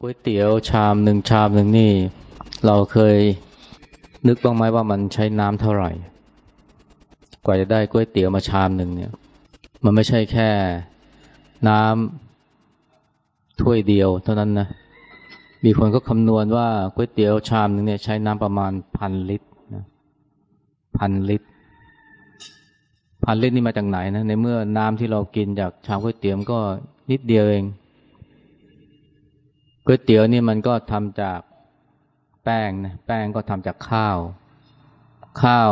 ก๋วยเตี๋ยวชามหนึ่งชามหนึ่งนี่ เราเคยนึกบ้างไหมว่ามันใช้น้ำเท่าไหร่ กว่าจะได้ก๋วยเตี๋ยวมาชามหนึ่งเนี่ย มันไม่ใช่แค่น้ำถ้วยเดียว เท่านั้นนะมีคนก็คำนวณว่าก๋วยเตี๋ยวชามหนึ่งเนี่ยใช้น้ำประมาณพันลิตรนะพันลิตรพันลิตรนี่มาจากไหนนะในเมื่อน้ำที่เรากินจากชามก๋วยเตี๋ยวก็นิดเดียวเอง ก๋วยเตี๋ยวนี่มันก็ทำจากแป้งนะแป้งก็ทำจากข้าว ข้าว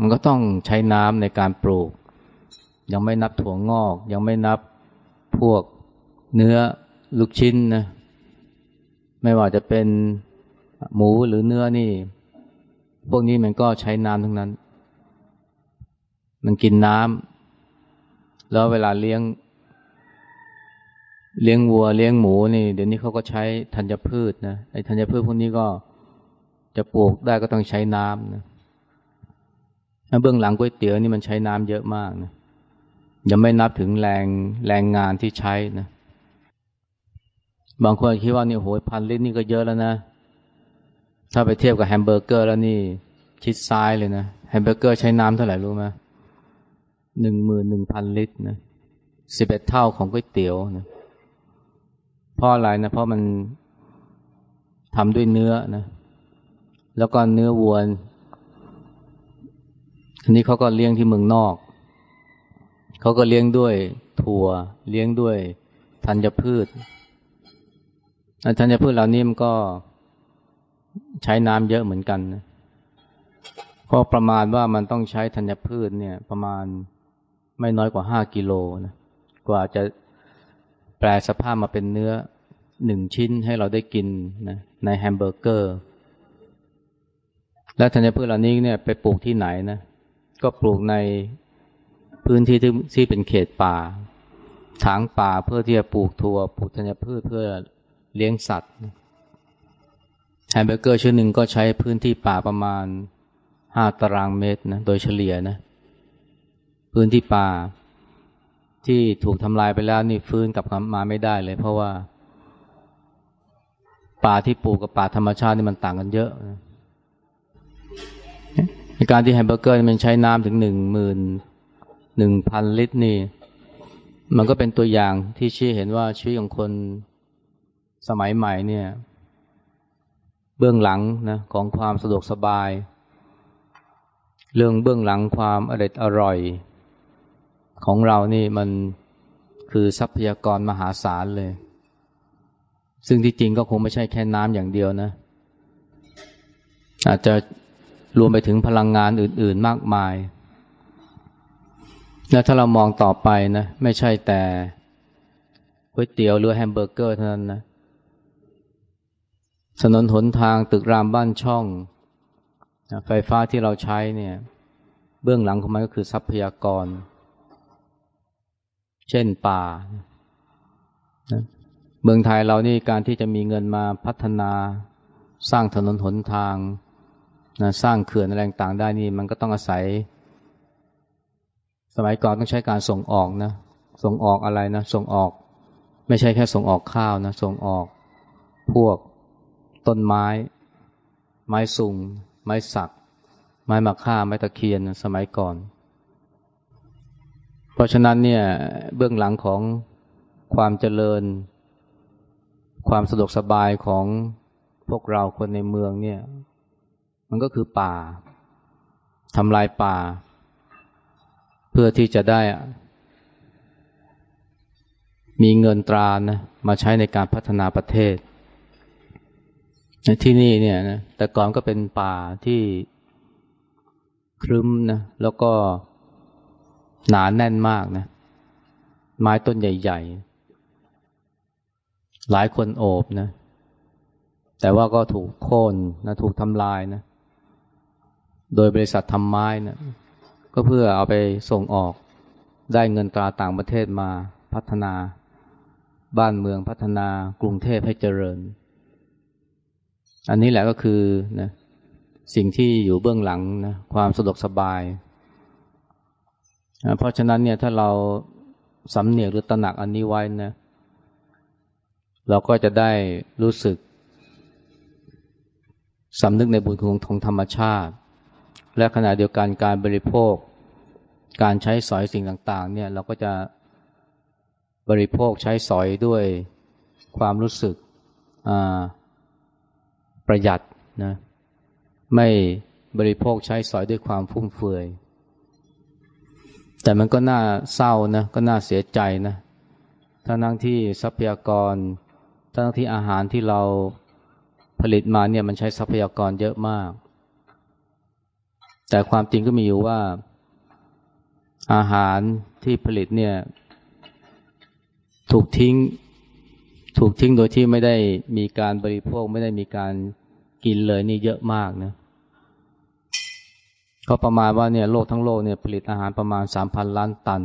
มันก็ต้องใช้น้ำในการปลูก ยังไม่นับถั่วงอก ยังไม่นับพวกเนื้อลูกชิ้นนะไม่ว่าจะเป็นหมูหรือเนื้อนี่ พวกนี้มันก็ใช้น้ำทั้งนั้น มันกินน้ำแล้วเวลาเลี้ยง เลี้ยงวัวเลี้ยงหมูนี่ เดี๋ยวนี้เขาก็ใช้ธัญพืชนะไอ้ธัญพืชพวกนี้ก็จะปลูกได้ก็ต้องใช้น้ำนะเบื้องหลังก๋วยเตี๋ยวนี่มันใช้น้ำเยอะมากนะยังไม่นับถึงแรงแรงงานที่ใช้นะ บางคนคิดว่านี่โหยพันลิตรนี่ก็เยอะแล้วนะ ถ้าไปเทียบกับแฮมเบอร์เกอร์แล้วนี่ชิดซ้ายเลยนะแฮมเบอร์เกอร์ใช้น้ำเท่าไหร่รู้ไหมหนึ่งหมื่นหนึ่งพันลิตรนะสิบเอ็ดเท่าของก๋วยเตี๋ยวนะ เพราะอะไรนะ เพราะมันทำด้วยเนื้อนะ แล้วก็เนื้อวัวทีนี้เขาก็เลี้ยงที่เมืองนอก เขาก็เลี้ยงด้วยถั่ว เลี้ยงด้วยธัญพืชธัญพืชเหล่านี้มันก็ใช้น้ำเยอะเหมือนกันนะเพราะประมาณว่ามันต้องใช้ธัญพืชเนี่ย ประมาณไม่น้อยกว่าห้ากิโลนะ กว่าจะ แปลสภาพมาเป็นเนื้อหนึ่งชิ้นให้เราได้กินนะในแฮมเบอร์เกอร์ และธัญพืชเหล่านี้เนี่ยไปปลูกที่ไหนนะ ก็ปลูกในพื้นที่ที่เป็นเขตป่า ถางป่าเพื่อที่จะปลูกถั่วปลูกธัญพืชเพื่อเลี้ยงสัตว์แฮมเบอร์เกอร์ชิ้นหนึ่งก็ใช้พื้นที่ป่าประมาณห้าตารางเมตรนะโดยเฉลี่ยนะ พื้นที่ป่า ที่ถูกทำลายไปแล้วนี่ฟื้นกลับมาไม่ได้เลย เพราะว่า ป่าที่ปลูกกับป่าธรรมชาตินี่มันต่างกันเยอะในการที่แฮมเบอร์เกอร์มันใช้น้ำถึงหนึ่งหมื่นหนึ่งพันลิตรนี่ มันก็เป็นตัวอย่างที่ชี้เห็นว่าชีวิตของคนสมัยใหม่เนี่ย เบื้องหลังนะของความสะดวกสบาย เรื่องเบื้องหลังความอร่อยอร่อย ของเรานี่มันคือทรัพยากรมหาศาลเลย ซึ่งที่จริงก็คงไม่ใช่แค่น้ำอย่างเดียวนะ อาจจะรวมไปถึงพลังงานอื่น ๆ มากมาย แล้วถ้าเรามองต่อไปนะ ไม่ใช่แต่ก๋วยเตี๋ยวหรือแฮมเบอร์เกอร์เท่านั้นนะ ถนนหนทางตึกรามบ้านช่อง ไฟฟ้าที่เราใช้เนี่ย เบื้องหลังของมันก็คือทรัพยากร เช่นป่า เมืองไทยเรานี่การที่จะมีเงินมาพัฒนา สร้างถนนหนทางนะสร้างเขื่อนอะไรต่างได้นี่ มันก็ต้องอาศัย สมัยก่อนต้องใช้การส่งออกนะ ส่งออกอะไรนะ ส่งออก ไม่ใช่แค่ส่งออกข้าวนะ ส่งออกพวกต้นไม้ ไม้สุง ไม้สัก ไม้มะค่า ไม้ตะเคียน สมัยก่อน เพราะฉะนั้นเนี่ยเบื้องหลังของความเจริญ ความสะดวกสบายของพวกเราคนในเมืองเนี่ย มันก็คือป่าทำลายป่า เพื่อที่จะได้ มีเงินตรานะมาใช้ในการพัฒนาประเทศ ที่นี่เนี่ยนะแต่ก่อนก็เป็นป่าที่ครึ้มนะแล้วก็ หนาแน่นมากนะ ไม้ต้นใหญ่ ๆ หลายคนโอบนะ แต่ว่าก็ถูกโค่นนะถูกทำลายนะ โดยบริษัททำไม้นะก็เพื่อเอาไปส่งออกได้เงินตราต่างประเทศมาพัฒนา บ้านเมืองพัฒนากรุงเทพให้เจริญ อันนี้แหละก็คือนะสิ่งที่อยู่เบื้องหลังนะความสะดวกสบาย เพราะฉะนั้นเนี่ยถ้าเราสำเนียกหรือตระหนักอันนี้ไว้นะ เราก็จะได้รู้สึกสำนึกในบุญคุณของธรรมชาติ และขณะเดียวกันการบริโภค การใช้สอยสิ่งต่างๆ เนี่ยเราก็จะบริโภคใช้สอยด้วยความรู้สึกประหยัดนะไม่บริโภคใช้สอยด้วยความฟุ่มเฟือย แต่มันก็น่าเศร้านะก็น่าเสียใจนะทั้งทั้งที่ทรัพยากรทั้งที่อาหารที่เราผลิตมาเนี่ยมันใช้ทรัพยากรเยอะมาก แต่ความจริงก็มีอยู่ว่า อาหารที่ผลิตเนี่ย ถูกทิ้ง ถูกทิ้งโดยที่ไม่ได้มีการบริโภคไม่ได้มีการกินเลยนี่เยอะมากนะ เขาประมาณว่าเนี่ยโลกทั้งโลกเนี่ยผลิตอาหารประมาณสามพันล้านตัน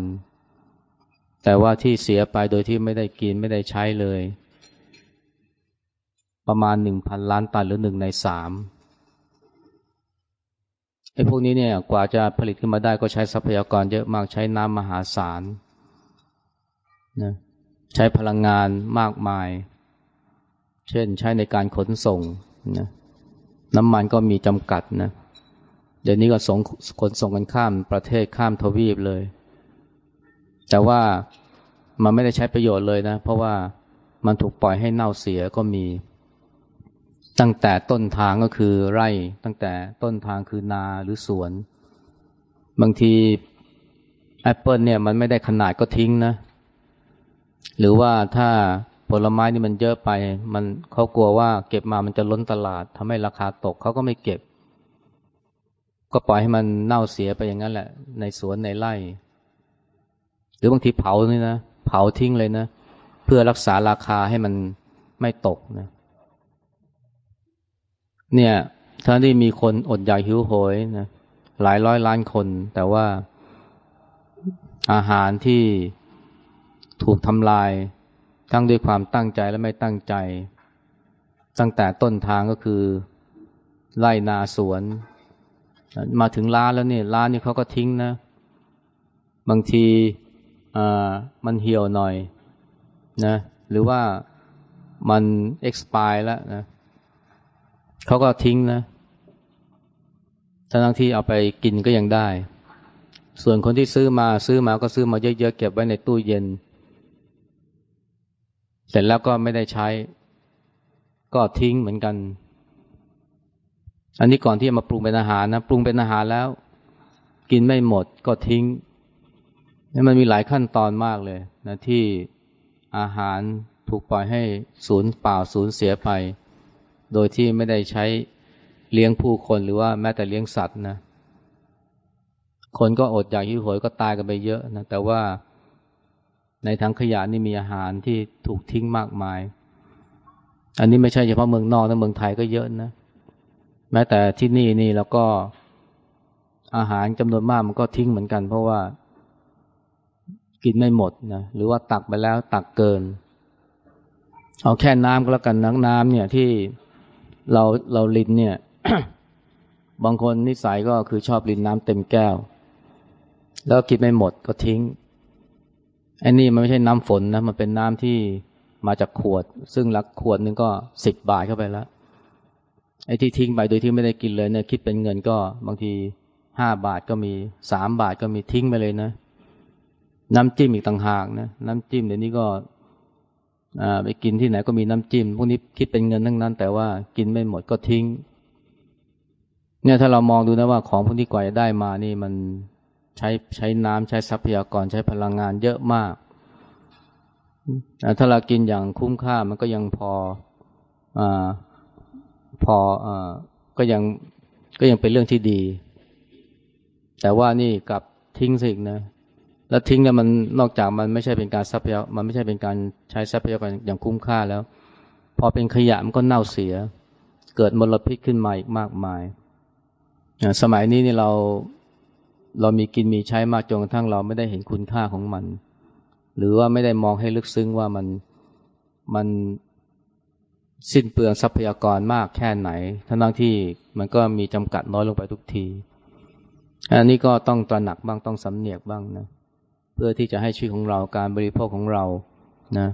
แต่ว่าที่เสียไปโดยที่ไม่ได้กินไม่ได้ใช้เลย ประมาณหนึ่งพันล้านตันหรือหนึ่งในสามไอ้พวกนี้เนี่ยกว่าจะผลิตขึ้นมาได้ก็ใช้ทรัพยากรเยอะมากใช้น้ำมหาศาลนะใช้พลังงานมากมาย เช่นใช้ในการขนส่งนะน้ำมันก็มีจำกัดนะเดี๋ยวนี้ก็ส่งขนส่งกันข้ามประเทศข้ามทวีปเลย แต่ว่ามันไม่ได้ใช้ประโยชน์เลยนะ เพราะว่ามันถูกปล่อยให้เน่าเสียก็มี ตั้งแต่ต้นทางก็คือไร่ ตั้งแต่ต้นทางคือนาหรือสวน บางทีแอปเปิลเนี่ยมันไม่ได้ขนาดก็ทิ้งนะ หรือว่าถ้าผลไม้นี่มันเยอะไป มันเขากลัวว่าเก็บมามันจะล้นตลาดทำให้ราคาตกเขาก็ไม่เก็บ ก็ปล่อยให้มันเน่าเสียไปอย่างนั้นแหละ ในสวนในไร่ หรือบางทีเผานี่นะเผาทิ้งเลยนะ เพื่อรักษาราคาให้มันไม่ตกนะ เนี่ยถ้าที่มีคนอดอยากหิวโหยนะหลายร้อยล้านคน แต่ว่าอาหารที่ถูกทำลาย ทั้งด้วยความตั้งใจและไม่ตั้งใจ ตั้งแต่ต้นทางก็คือไล่นาสวน มาถึงร้านแล้วเนี่ยร้านนี่เขาก็ทิ้งนะ บางทีมันเหี่ยวหน่อยนะ หรือว่ามัน expire แล้วนะเขาก็ทิ้งนะทั้งที่เอาไปกินก็ยังได้ ส่วนคนที่ซื้อมาซื้อมาก็ซื้อมาเยอะๆเก็บไว้ในตู้เย็น เสร็จแล้วก็ไม่ได้ใช้ ก็ทิ้งเหมือนกัน อันนี้ก่อนที่จะมาปรุงเป็นอาหารนะปรุงเป็นอาหารแล้ว กินไม่หมดก็ทิ้งนี่มันมีหลายขั้นตอนมากเลยนะที่อาหารถูกปล่อยให้สูญเปล่าสูญเสียไป โดยที่ไม่ได้ใช้เลี้ยงผู้คนหรือว่าแม้แต่เลี้ยงสัตว์นะ คนก็อดอยากหิวโหยก็ตายกันไปเยอะนะแต่ว่าในถังขยะนี่มีอาหารที่ถูกทิ้งมากมาย อันนี้ไม่ใช่เฉพาะเมืองนอกนะเมืองไทยก็เยอะนะ แม้แต่ที่นี่นี่แล้วก็อาหารจำนวนมากมันก็ทิ้งเหมือนกัน เพราะว่า กินไม่หมดนะหรือว่าตักไปแล้วตักเกิน เอาแค่น้ำก็แล้วกันนักน้ำเนี่ยที่เราเราลินเนี่ย บางคนนิสัยก็คือชอบลินน้ำเต็มแก้ว แล้วกินไม่หมดก็ทิ้งไอ้นี่มันไม่ใช่น้ำฝนนะมันเป็นน้ำที่มาจากขวด ซึ่งลักขวดนึงก็สิบบาทเข้าไปแล้ว ไอ้ที่ทิ้งไปโดยที่ไม่ได้กินเลยเนี่ยคิดเป็นเงินก็บางทีห้าบาทก็มีสามบาทก็มีทิ้งไปเลยนะ น้ำจิ้มอีกต่างหากนะน้ำจิ้มเดี๋ยวนี้ก็ไปกินที่ไหนก็มีน้ำจิ้มพวกนี้คิดเป็นเงินทั้งนั้น แต่ว่ากินไม่หมดก็ทิ้ง เนี่ยถ้าเรามองดูนะว่าของพวกนี้กว่าจะได้มานี่มันใช้ใช้น้ำใช้ทรัพยากรใช้พลังงานเยอะมากถ้าเรากินอย่างคุ้มค่ามันก็ยังพออ พออก็ยังก็ยังเป็นเรื่องที่ดี แต่ว่านี่กับทิ้งสิ่งนะ แล้วทิ้งเนี่ยมันนอกจากมันไม่ใช่เป็นการทรัพยามันไม่ใช่เป็นการใช้ทรัพยากรอย่างคุ้มค่าแล้ว พอเป็นขยะมันก็เน่าเสีย เกิดมลพิษขึ้นมาอีกมากมาย สมัยนี้นี่เราเรามีกินมีใช้มากจนกระทั่งเราไม่ได้เห็นคุณค่าของมัน หรือว่าไม่ได้มองให้ลึกซึ้งว่ามันมัน สิ้นเปลืองทรัพยากรมากแค่ไหน ทั้งที่มันก็มีจำกัดน้อยลงไปทุกที อันนี้ก็ต้องตระหนักบ้างต้องสำเนียกบ้างนะ เพื่อที่จะให้ชีวิตของเราการบริโภคของเรานะ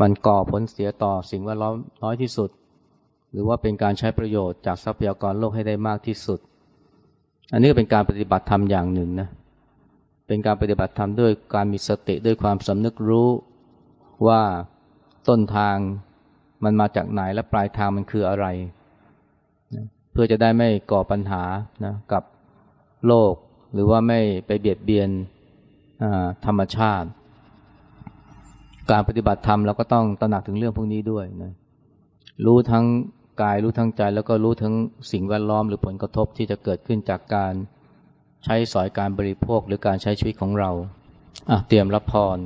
มันก่อผลเสียต่อสิ่งแวดล้อมน้อยที่สุด หรือว่าเป็นการใช้ประโยชน์จากทรัพยากรโลกให้ได้มากที่สุด อันนี้ก็เป็นการปฏิบัติธรรมอย่างหนึ่งนะ เป็นการปฏิบัติธรรมด้วยการมีสติด้วยความสำนึกรู้ว่าต้นทาง มันมาจากไหนและปลายทางมันคืออะไรนะเพื่อจะได้ไม่ก่อปัญหานะกับโลก หรือว่าไม่ไปเบียดเบียนธรรมชาติ การปฏิบัติธรรมเราก็ต้องตระหนักถึงเรื่องพวกนี้ด้วยนะรู้ทั้งกายรู้ทั้งใจแล้วก็รู้ทั้งสิ่งแวดล้อมหรือผลกระทบที่จะเกิดขึ้นจากการใช้สอยการบริโภคหรือการใช้ชีวิตของเราเตรียมรับพร